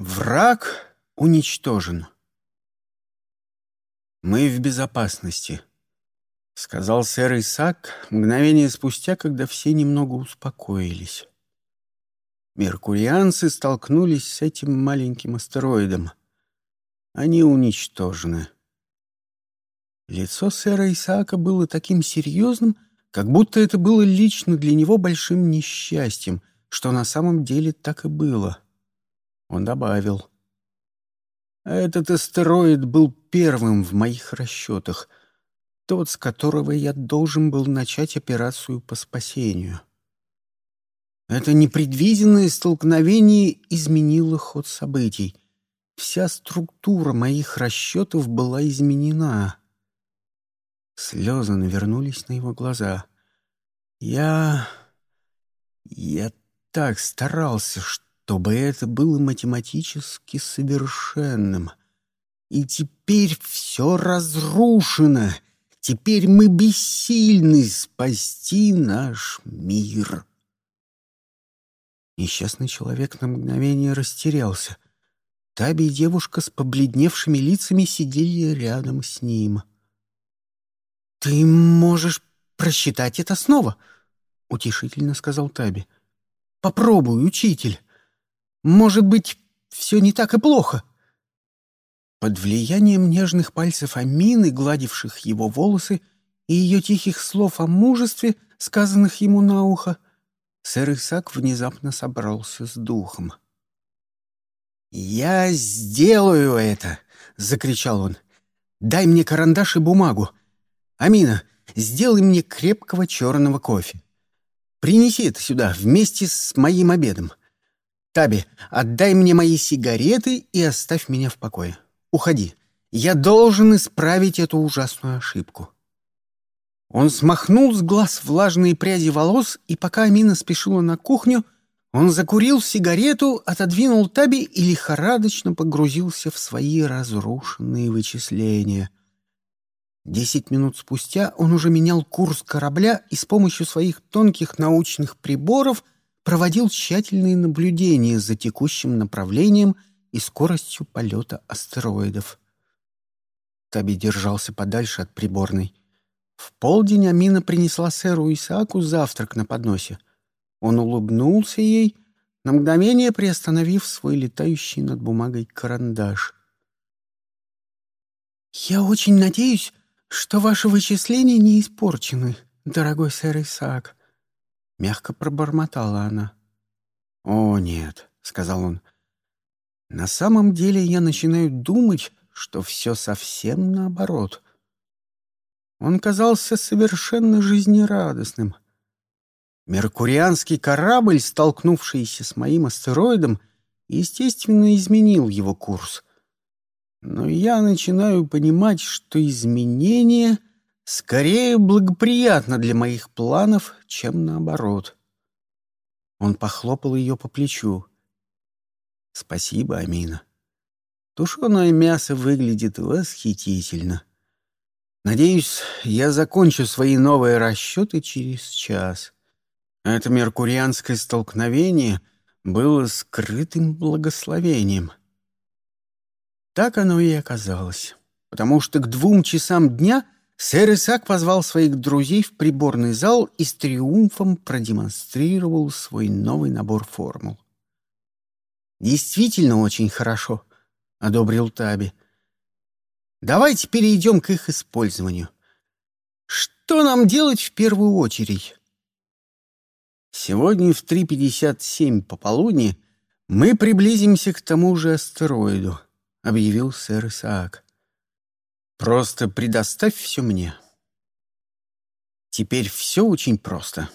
Враг уничтожен. Мы в безопасности, сказал сэр Исаак мгновение спустя, когда все немного успокоились. Меркурианцы столкнулись с этим маленьким астероидом. Они уничтожены. Лицо сэра Исаака было таким серьезным, как будто это было лично для него большим несчастьем, что на самом деле так и было. Он добавил. «Этот астероид был первым в моих расчетах, тот, с которого я должен был начать операцию по спасению. Это непредвиденное столкновение изменило ход событий. Вся структура моих расчетов была изменена». Слезы навернулись на его глаза. «Я... я так старался, что чтобы это было математически совершенным. И теперь все разрушено. Теперь мы бессильны спасти наш мир. Несчастный человек на мгновение растерялся. Таби и девушка с побледневшими лицами сидели рядом с ним. «Ты можешь просчитать это снова?» — утешительно сказал Таби. «Попробуй, учитель. Может быть, все не так и плохо?» Под влиянием нежных пальцев Амины, гладивших его волосы, и ее тихих слов о мужестве, сказанных ему на ухо, сэр Исаак внезапно собрался с духом. «Я сделаю это!» — закричал он. «Дай мне карандаш и бумагу. Амина, сделай мне крепкого черного кофе. Принеси это сюда вместе с моим обедом. Таби, отдай мне мои сигареты и оставь меня в покое. Уходи. Я должен исправить эту ужасную ошибку». Он смахнул с глаз влажные пряди волос, и пока Амина спешила на кухню, он закурил сигарету, отодвинул Таби и лихорадочно погрузился в свои разрушенные вычисления. Десять минут спустя он уже менял курс корабля и с помощью своих тонких научных приборов — проводил тщательные наблюдения за текущим направлением и скоростью полета астероидов. Таби держался подальше от приборной. В полдень Амина принесла сэру Исааку завтрак на подносе. Он улыбнулся ей, на мгновение приостановив свой летающий над бумагой карандаш. «Я очень надеюсь, что ваши вычисления не испорчены, дорогой сэр Исаак», — мягко пробормотала она. «О, нет», — сказал он. «На самом деле я начинаю думать, что все совсем наоборот». Он казался совершенно жизнерадостным. Меркурианский корабль, столкнувшийся с моим астероидом, естественно, изменил его курс. Но я начинаю понимать, что изменение скорее благоприятно для моих планов, чем наоборот. Он похлопал ее по плечу. «Спасибо, Амина. Тушеное мясо выглядит восхитительно. Надеюсь, я закончу свои новые расчеты через час. Это меркурианское столкновение было скрытым благословением». Так оно и оказалось, потому что к двум часам дня — Сэр Исаак позвал своих друзей в приборный зал и с триумфом продемонстрировал свой новый набор формул. «Действительно очень хорошо», — одобрил Таби. «Давайте перейдем к их использованию. Что нам делать в первую очередь?» «Сегодня в 3.57 пополудни мы приблизимся к тому же астероиду», — объявил сэр Исаак. Просто предоставь все мне. Теперь все очень просто.